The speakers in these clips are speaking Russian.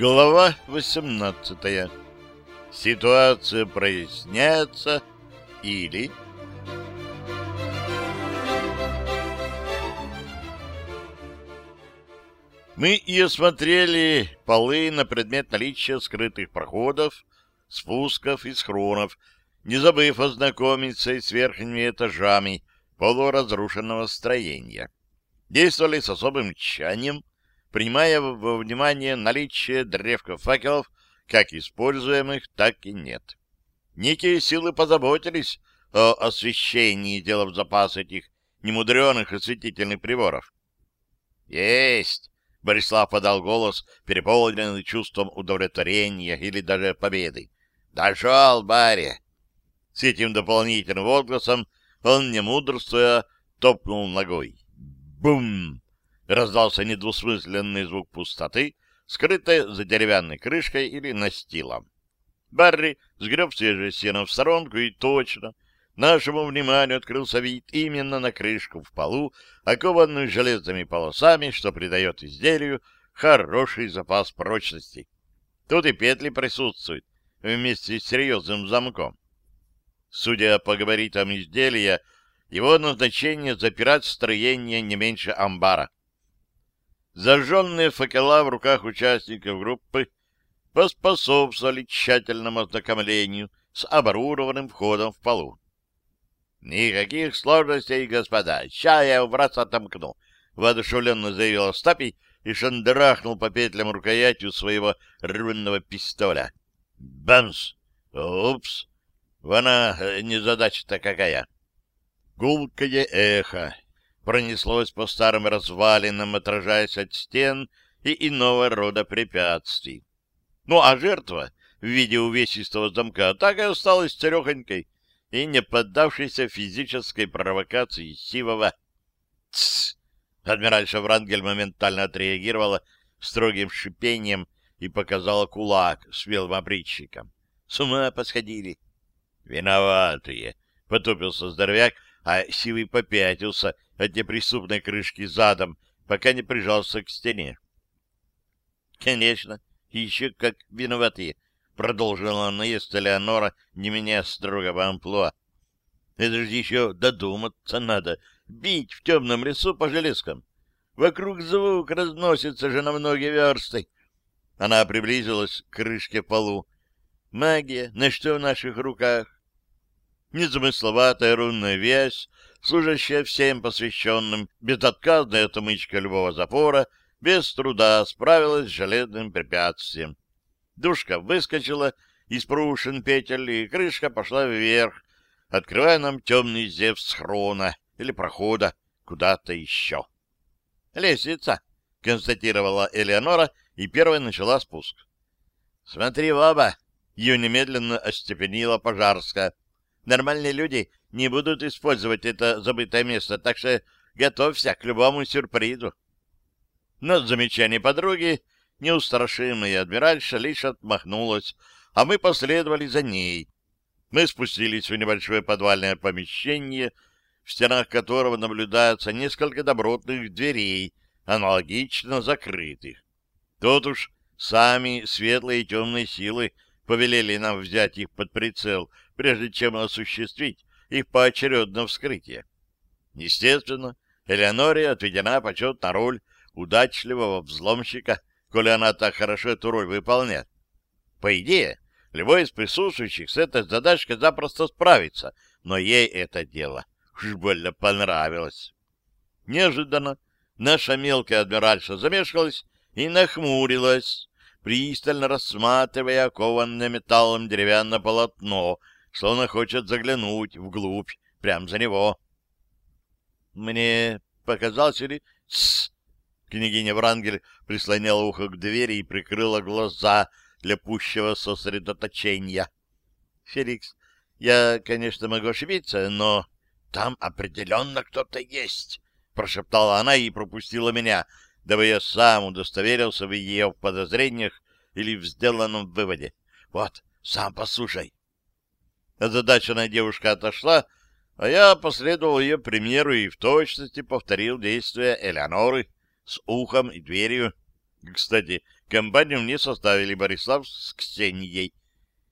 Глава 18. Ситуация проясняется или... Мы и осмотрели полы на предмет наличия скрытых проходов, спусков и схронов, не забыв ознакомиться и с верхними этажами полуразрушенного строения. Действовали с особым тщанием, принимая во внимание наличие древков факелов, как используемых, так и нет. Некие силы позаботились о освещении, делав запас этих немудреных осветительных приборов. «Есть!» — Борислав подал голос, переполненный чувством удовлетворения или даже победы. «Дошел, Барри!» С этим дополнительным возгласом он, не мудрствуя, топнул ногой. Бум! Раздался недвусмысленный звук пустоты, скрытой за деревянной крышкой или настилом. Барри сгреб свежее сено в сторонку и точно нашему вниманию открылся вид именно на крышку в полу, окованную железными полосами, что придает изделию хороший запас прочности. Тут и петли присутствуют вместе с серьезным замком. Судя по габаритам изделия, его назначение запирать строение не меньше амбара. Зажженные факела в руках участников группы поспособствовали тщательному ознакомлению с оборудованным входом в полу. «Никаких сложностей, господа. Ща я убраться вас отомкну», — воодушевленно заявил Остапий и шандрахнул по петлям рукоятью своего рваного пистоля. «Бамс! Упс! Вона э, незадача-то какая!» Гулкое эхо пронеслось по старым развалинам, отражаясь от стен и иного рода препятствий. Ну, а жертва в виде увесистого замка так и осталась царехонькой и не поддавшейся физической провокации Сивова. «Тссс!» Адмиральша Врангель моментально отреагировала строгим шипением и показала кулак с белым опричником. «С ума посходили!» «Виноватые!» — потупился здоровяк, а Сивый попятился от неприступной крышки задом, пока не прижался к стене. — Конечно, еще как виноватые, — продолжила наезд Элеонора, не меняя строгого амплуа. — Это же еще додуматься надо, бить в темном лесу по железкам. Вокруг звук разносится же на многие версты. Она приблизилась к крышке полу. Магия, на что в наших руках? Незамысловатая рунная вязь служащая всем посвященным, безотказная отмычка любого запора, без труда справилась с железным препятствием. Душка выскочила из прушин петель, и крышка пошла вверх, открывая нам темный зев схрона или прохода куда-то еще. «Лестница!» — констатировала Элеонора и первая начала спуск. «Смотри в оба!» — ее немедленно остепенила Пожарская. «Нормальные люди не будут использовать это забытое место, так что готовься к любому сюрпризу. Но замечание подруги неустрашимая адмиральша лишь отмахнулась, а мы последовали за ней. Мы спустились в небольшое подвальное помещение, в стенах которого наблюдается несколько добротных дверей, аналогично закрытых. Тут уж сами светлые и темные силы повелели нам взять их под прицел, прежде чем осуществить их поочередное вскрытие. Естественно, Элеоноре отведена почетная роль удачливого взломщика, коли она так хорошо эту роль выполняет. По идее, любой из присутствующих с этой задачкой запросто справится, но ей это дело уж больно понравилось. Неожиданно наша мелкая адмиральша замешкалась и нахмурилась, пристально рассматривая окованное металлом деревянное полотно, словно хочет заглянуть вглубь, прямо за него. Мне показалось или... Тссс! Княгиня Врангель прислоняла ухо к двери и прикрыла глаза для пущего сосредоточения. — Феликс, я, конечно, могу ошибиться, но там определенно кто-то есть, — прошептала она и пропустила меня, дабы я сам удостоверился в ее подозрениях или в сделанном выводе. — Вот, сам послушай. Озадаченная девушка отошла, а я последовал ее примеру и в точности повторил действия Элеоноры с ухом и дверью. Кстати, Компанию мне составили Борислав с Ксенией.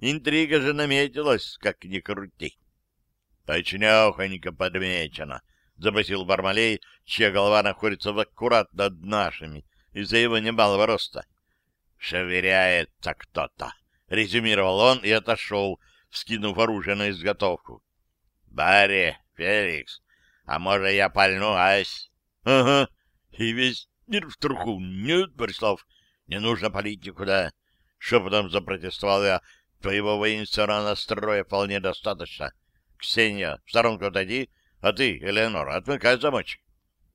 Интрига же наметилась, как ни крути. — Точнёхонько подмечено, — забасил Бармалей, чья голова находится аккурат над нашими из-за его немалого роста. — Шеверяется кто-то, — резюмировал он и отошел, вскинув оружие на изготовку. — Барри, Феликс, а может, я пальну, ась? — Ага, и весь мир в труху. Нет, Борислав, не нужно палить никуда. Шепотом запротестовал я. Твоего воинственного настроя вполне достаточно. Ксения, в сторонку отойди, а ты, Элеонора, отмыкай замочек.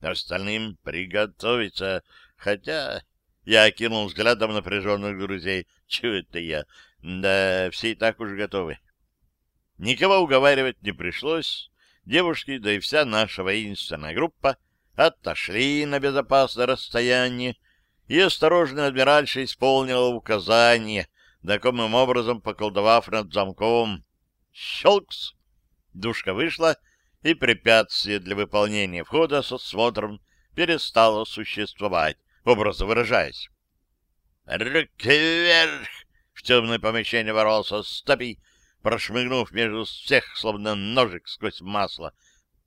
Остальным приготовиться. Хотя... Я окинул взглядом напряженных друзей. Чего это я? Да, все и так уж готовы. Никого уговаривать не пришлось. Девушки, да и вся наша воинственная группа отошли на безопасное расстояние, и осторожно адмиральша исполнила указание, знакомым образом поколдовав над замком. Щелкс! Душка вышла, и препятствие для выполнения входа со смотром перестало существовать, образно выражаясь. «Руки вверх!» В темное помещение ворвался стопи, прошмыгнув между всех, словно ножик сквозь масло.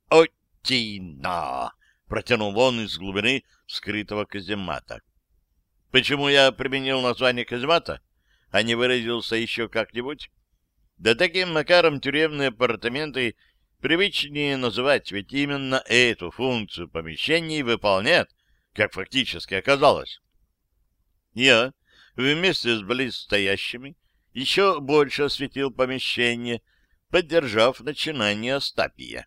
«Отина!» — протянул он из глубины скрытого каземата. Почему я применил название каземата, а не выразился еще как-нибудь? Да таким макаром тюремные апартаменты привычнее называть, ведь именно эту функцию помещений выполняет, как фактически оказалось. Я вместе с близстоящими еще больше осветил помещение, поддержав начинание Остапия.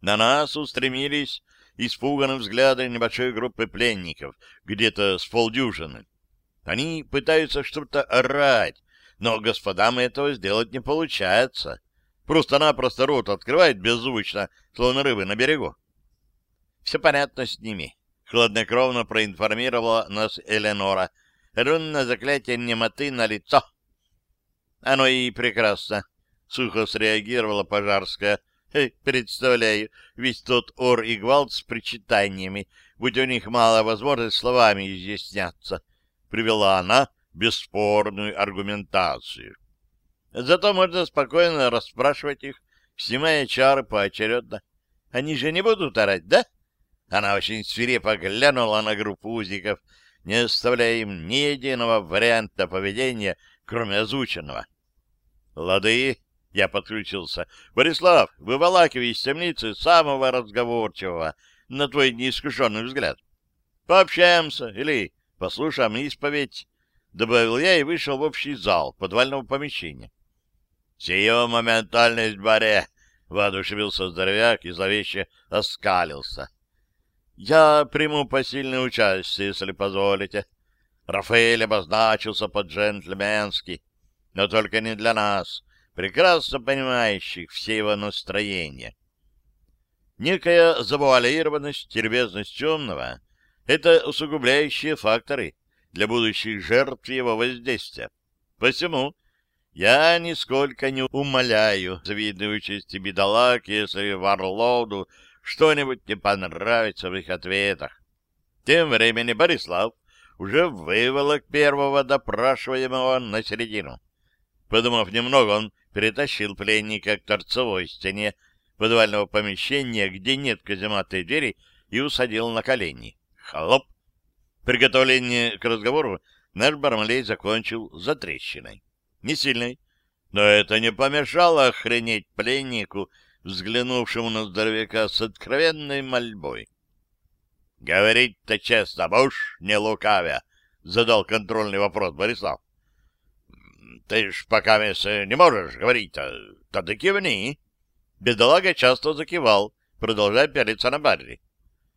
На нас устремились испуганным взглядом небольшой группы пленников, где-то с полдюжины. Они пытаются что-то орать, но господам этого сделать не получается. Просто-напросто рот открывает беззвучно, словно рыбы на берегу. Все понятно с ними. Хладнокровно проинформировала нас Эленора. Рунное заклятие немоты на лицо. Оно и прекрасно. Сухо среагировала Пожарская. Представляю, весь тот ор и гвалт с причитаниями, будь у них мало возможности словами изъясняться, привела она бесспорную аргументацию. Зато можно спокойно расспрашивать их, снимая чары поочередно. Они же не будут орать, да? Она очень свирепо глянула на группу узников, не оставляя им ни единого варианта поведения, кроме озвученного. — Лады, я подключился. Борислав, выволакивай из темницы самого разговорчивого, на твой неискушенный взгляд. Пообщаемся или послушаем исповедь, — добавил я и вышел в общий зал подвального помещения. — Сию моментальность, баре! — воодушевился здоровяк и зловеще оскалился. — Я приму посильное участие, если позволите. Рафаэль обозначился по-джентльменски, но только не для нас — прекрасно понимающих все его настроения. Некая завуалированность и любезность темного — это усугубляющие факторы для будущих жертв его воздействия. Посему я нисколько не умоляю завидной участи бедолаг, если Варлоуду что-нибудь не понравится в их ответах. Тем временем Борислав уже выволок первого допрашиваемого на середину. Подумав немного, он перетащил пленника к торцевой стене подвального помещения, где нет казематной двери, и усадил на колени. Хлоп! Приготовление к разговору наш Бармалей закончил за трещиной. Не сильной, но это не помешало охренеть пленнику, взглянувшему на здоровяка с откровенной мольбой. — Говорить-то честно, будешь, не лукавя? — задал контрольный вопрос Борислав. Ты ж пока не можешь говорить-то, тогда кивни. Бедолага часто закивал, продолжая пялиться на Барри.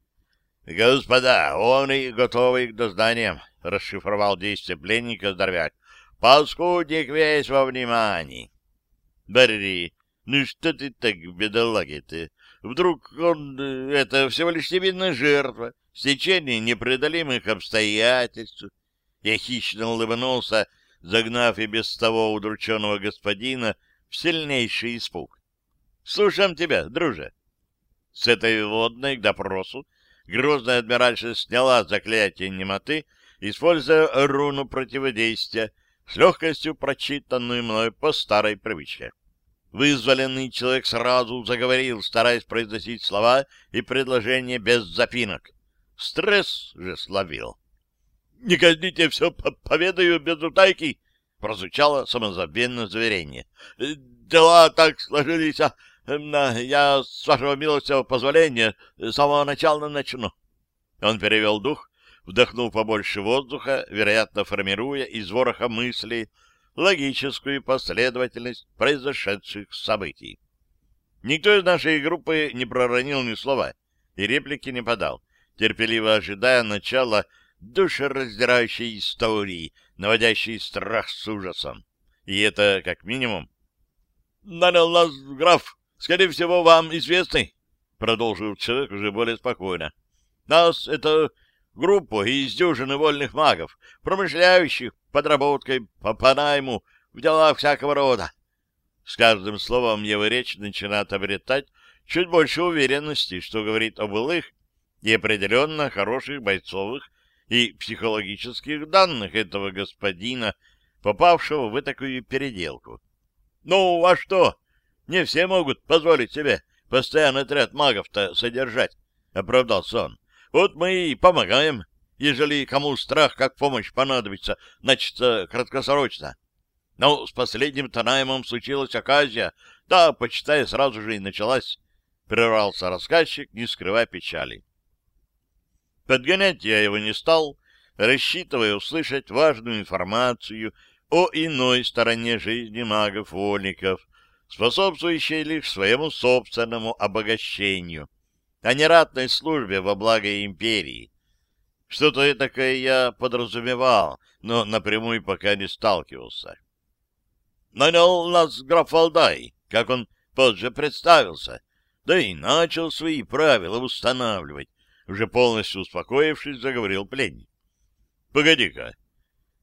— Господа, он и готовый к дознаниям, — расшифровал действие пленника здоровяк. — Паскудник весь во внимании. — Барри, ну что ты так, бедолаги-то? Вдруг он, это всего лишь невинная жертва, стечение непреодолимых обстоятельств? Я хищно улыбнулся, — загнав и без того удрученного господина в сильнейший испуг. — Слушаем тебя, друже. С этой водной к допросу грозная адмиральша сняла заклятие немоты используя руну противодействия, с легкостью прочитанную мной по старой привычке. Вызволенный человек сразу заговорил, стараясь произносить слова и предложения без запинок. Стресс же словил. — Не казните, все поведаю без утайки, — прозвучало самозабвенное заверение. — Дела так сложились, а я, с вашего милостивого позволения, с самого начала начну. Он перевел дух, вдохнул побольше воздуха, вероятно, формируя из вороха мыслей логическую последовательность произошедших событий. Никто из нашей группы не проронил ни слова и реплики не подал, терпеливо ожидая начала душераздирающей истории, наводящей страх с ужасом. И это как минимум. «Нанял нас граф, скорее всего, вам известный», — продолжил человек уже более спокойно. «Нас это группу из дюжины вольных магов, промышляющих подработкой по, по найму в делах всякого рода. С каждым словом его речь начинает обретать чуть больше уверенности, что говорит о былых и определенно хороших бойцовых и психологических данных этого господина, попавшего в такую переделку. Ну, а что? Не все могут позволить себе постоянный отряд магов-то содержать, — оправдался он. Вот мы и помогаем, ежели кому страх как помощь понадобится, значит, краткосрочно. Но с последним-то случилась оказия, да, почитай, сразу же и началась. Прервался рассказчик, не скрывая печали. Подгонять я его не стал, рассчитывая услышать важную информацию о иной стороне жизни магов-вольников, способствующей лишь своему собственному обогащению — о нератной службе во благо империи. Что-то такое я подразумевал, но напрямую пока не сталкивался. Нанял нас граф Алдай, как он позже представился, да и начал свои правила устанавливать. Уже полностью успокоившись, заговорил пленник. — Погоди-ка,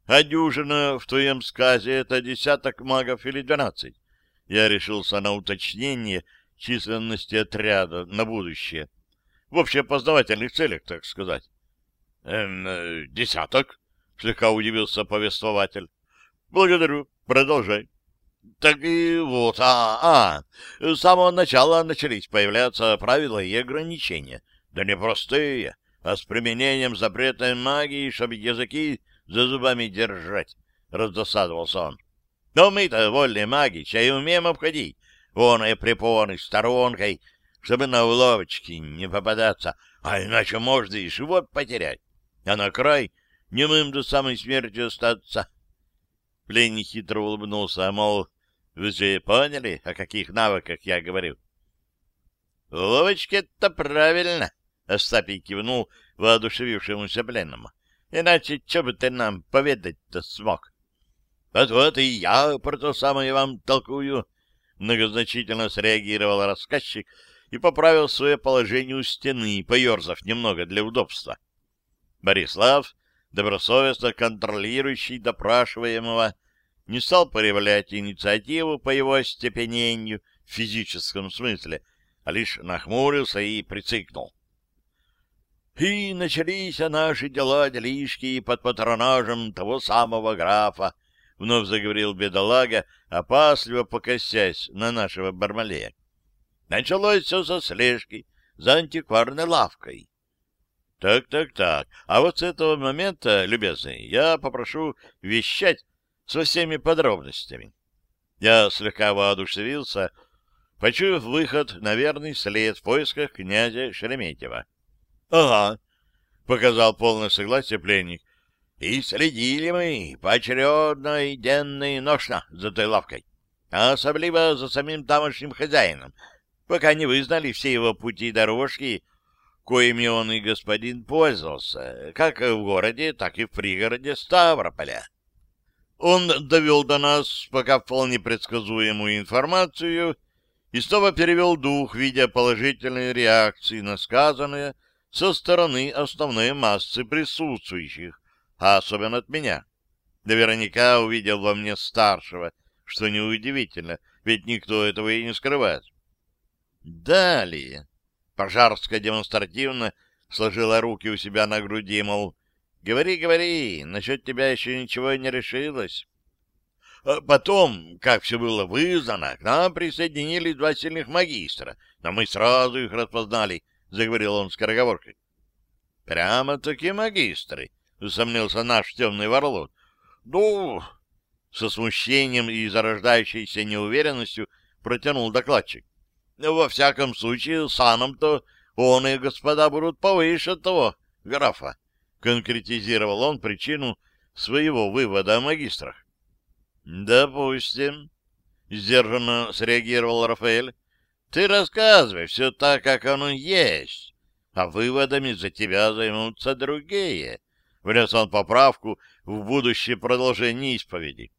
а дюжина в твоем сказе — это десяток магов или двенадцать? Я решился на уточнение — численности отряда на будущее. В общеопознавательных целях, так сказать. Эм, э, десяток, слегка удивился повествователь. Благодарю, продолжай. Так и вот, а, а, с самого начала начались появляться правила и ограничения. Да не простые, а с применением запретной магии, чтобы языки за зубами держать, — раздосадовался он. Но мы-то вольные маги, чай умеем обходить Вон и препоны сторонкой, чтобы на уловочки не попадаться, а иначе можно и живот потерять, а на край немым до самой смерти остаться. Пленник хитро улыбнулся, а мол, вы же поняли, о каких навыках я говорю? — это правильно, — Остапий кивнул воодушевившемуся пленному. — Иначе что бы ты нам поведать-то смог? — Вот-вот и я про то самое вам толкую, — Многозначительно среагировал рассказчик и поправил свое положение у стены, поерзав немного для удобства. Борислав, добросовестно контролирующий допрашиваемого, не стал проявлять инициативу по его остепенению в физическом смысле, а лишь нахмурился и прицикнул. И начались наши дела-делишки под патронажем того самого графа, вновь заговорил бедолага, опасливо покосясь на нашего Бармалея. Началось все со слежки за антикварной лавкой. Так, так, так. А вот с этого момента, любезный, я попрошу вещать со всеми подробностями. Я слегка воодушевился, почуяв выход на верный след в поисках князя Шереметьева. — Ага, — показал полное согласие пленник. И следили мы поочередно и денно и ношно за той лавкой, а особливо за самим тамошним хозяином, пока не вызнали все его пути и дорожки, коими он и господин пользовался, как в городе, так и в пригороде Ставрополя. Он довел до нас пока вполне предсказуемую информацию и снова перевел дух, видя положительные реакции на сказанное со стороны основной массы присутствующих, а особенно от меня. Наверняка увидел во мне старшего, что неудивительно, ведь никто этого и не скрывает. Далее. Пожарская демонстративно сложила руки у себя на груди, мол, Говори, говори, насчет тебя еще ничего не решилось. А потом, как все было вызнано, к нам присоединились два сильных магистра, но мы сразу их распознали, — заговорил он скороговоркой. — Прямо-таки магистры, — усомнился наш темный ворлот. — Ну, со смущением и зарождающейся неуверенностью протянул докладчик. — Во всяком случае, саном-то он и господа будут повыше того графа, — конкретизировал он причину своего вывода о магистрах. — Допустим, — сдержанно среагировал Рафаэль. — Ты рассказывай все так, как оно есть, а выводами за тебя займутся другие. Внес он поправку в будущее продолжение исповеди.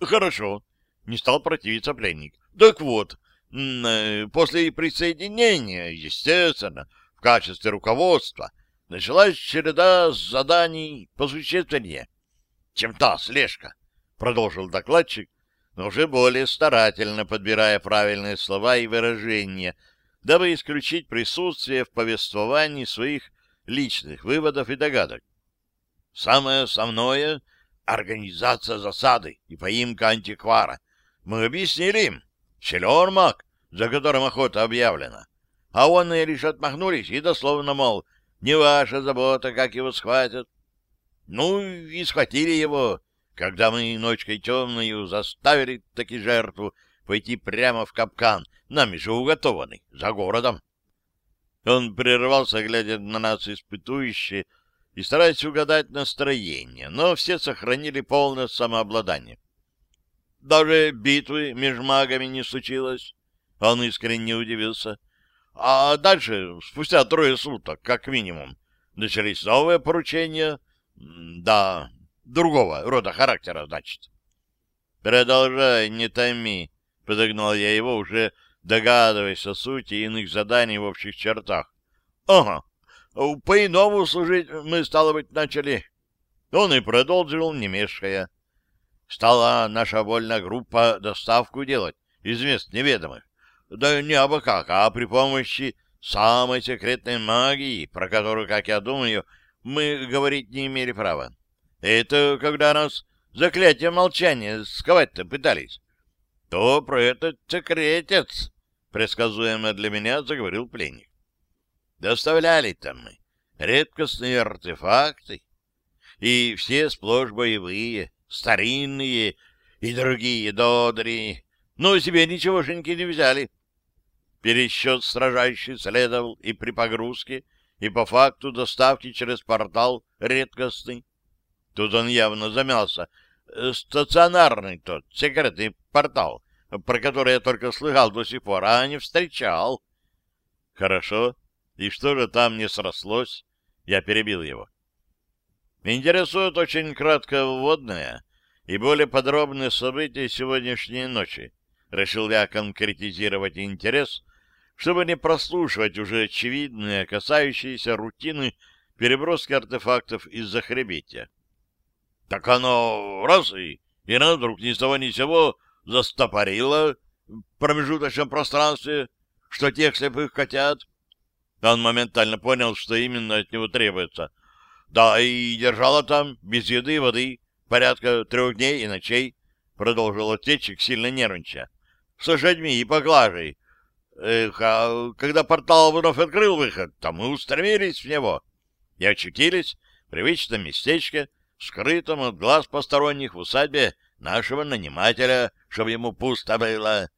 Хорошо, не стал противиться пленник. Так вот, после присоединения, естественно, в качестве руководства началась череда заданий посущественнее, чем та слежка, продолжил докладчик, но уже более старательно подбирая правильные слова и выражения, дабы исключить присутствие в повествовании своих личных выводов и догадок. Самое основное организация засады и поимка антиквара. Мы объяснили им. Силен маг, за которым охота объявлена. А он и лишь отмахнулись и дословно, мол, не ваша забота, как его схватят. Ну, и схватили его, когда мы ночкой темную заставили таки жертву пойти прямо в капкан, нами же уготованный, за городом. Он прервался, глядя на нас испытующе, и стараясь угадать настроение, но все сохранили полное самообладание. Даже битвы между магами не случилось. Он искренне удивился. А дальше, спустя трое суток, как минимум, начались новые поручения. Да, другого рода характера, значит. Продолжай, не томи, подогнал я его, уже догадываясь о сути иных заданий в общих чертах. Ага, по-иному служить мы, стало быть, начали. Он и продолжил, не мешкая. Стала наша вольная группа доставку делать из мест неведомых. Да не абы как, а при помощи самой секретной магии, про которую, как я думаю, мы говорить не имели права. Это когда нас заклятие молчания сковать-то пытались. То про этот секретец, предсказуемо для меня, заговорил пленник. Доставляли там мы редкостные артефакты, и все сплошь боевые, старинные и другие додри, но себе ничегошеньки не взяли. Пересчет сражающий следовал и при погрузке, и по факту доставки через портал редкостный. Тут он явно замялся. Стационарный тот, секретный портал, про который я только слыхал до сих пор, а не встречал. Хорошо, и что же там не срослось? Я перебил его. Интересует очень кратко вводное и более подробные события сегодняшней ночи. Решил я конкретизировать интерес, чтобы не прослушивать уже очевидные, касающиеся рутины переброски артефактов из-за хребетия. Так оно раз и, и на вдруг ни с того ни сего застопорило в промежуточном пространстве, что тех слепых котят он моментально понял, что именно от него требуется. Да, и держала там без еды и воды порядка трех дней и ночей, продолжил отечек, сильно нервничая. С лошадьми и поглажей. Эх, а когда портал вновь открыл выход, там мы устремились в него и очутились в привычном местечке, скрытом от глаз посторонних в усадьбе нашего нанимателя, чтобы ему пусто было.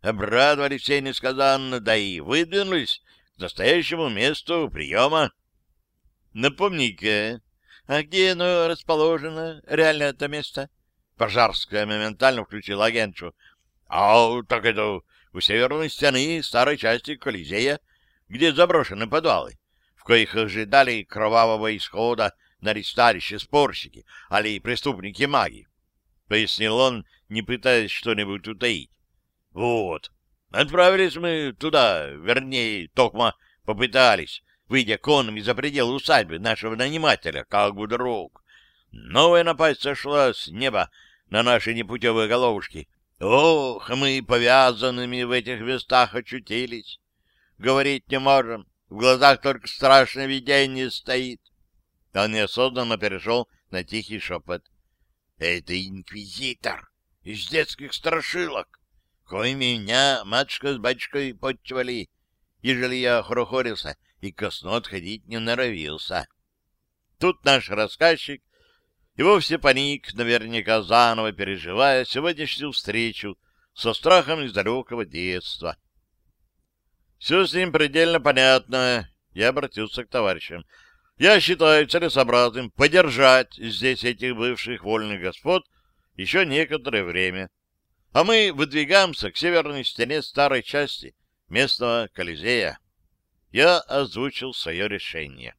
Обрадовались все несказанно, да и выдвинулись настоящему месту приема. Напомни-ка, а где оно расположено, реально это место? Пожарская моментально включила агентшу. А так это у северной стены старой части Колизея, где заброшены подвалы, в коих ожидали кровавого исхода на ресталище спорщики, али преступники-маги. Пояснил он, не пытаясь что-нибудь утаить. Вот, Отправились мы туда, вернее, Токма попытались, выйдя конными за пределы усадьбы нашего нанимателя, как бы друг. Новая напасть сошла с неба на наши непутевые головушки. Ох, мы повязанными в этих местах очутились. Говорить не можем, в глазах только страшное видение стоит. Он неосознанно перешел на тихий шепот. — Это инквизитор из детских страшилок, кой меня матушка с батюшкой подчевали, ежели я хорохорился и ко сну отходить не норовился. Тут наш рассказчик и вовсе паник, наверняка заново переживая сегодняшнюю встречу со страхом из далекого детства. Все с ним предельно понятно. Я обратился к товарищам. Я считаю целесообразным подержать здесь этих бывших вольных господ еще некоторое время. А мы выдвигаемся к северной стене старой части местного Колизея. Я озвучил свое решение.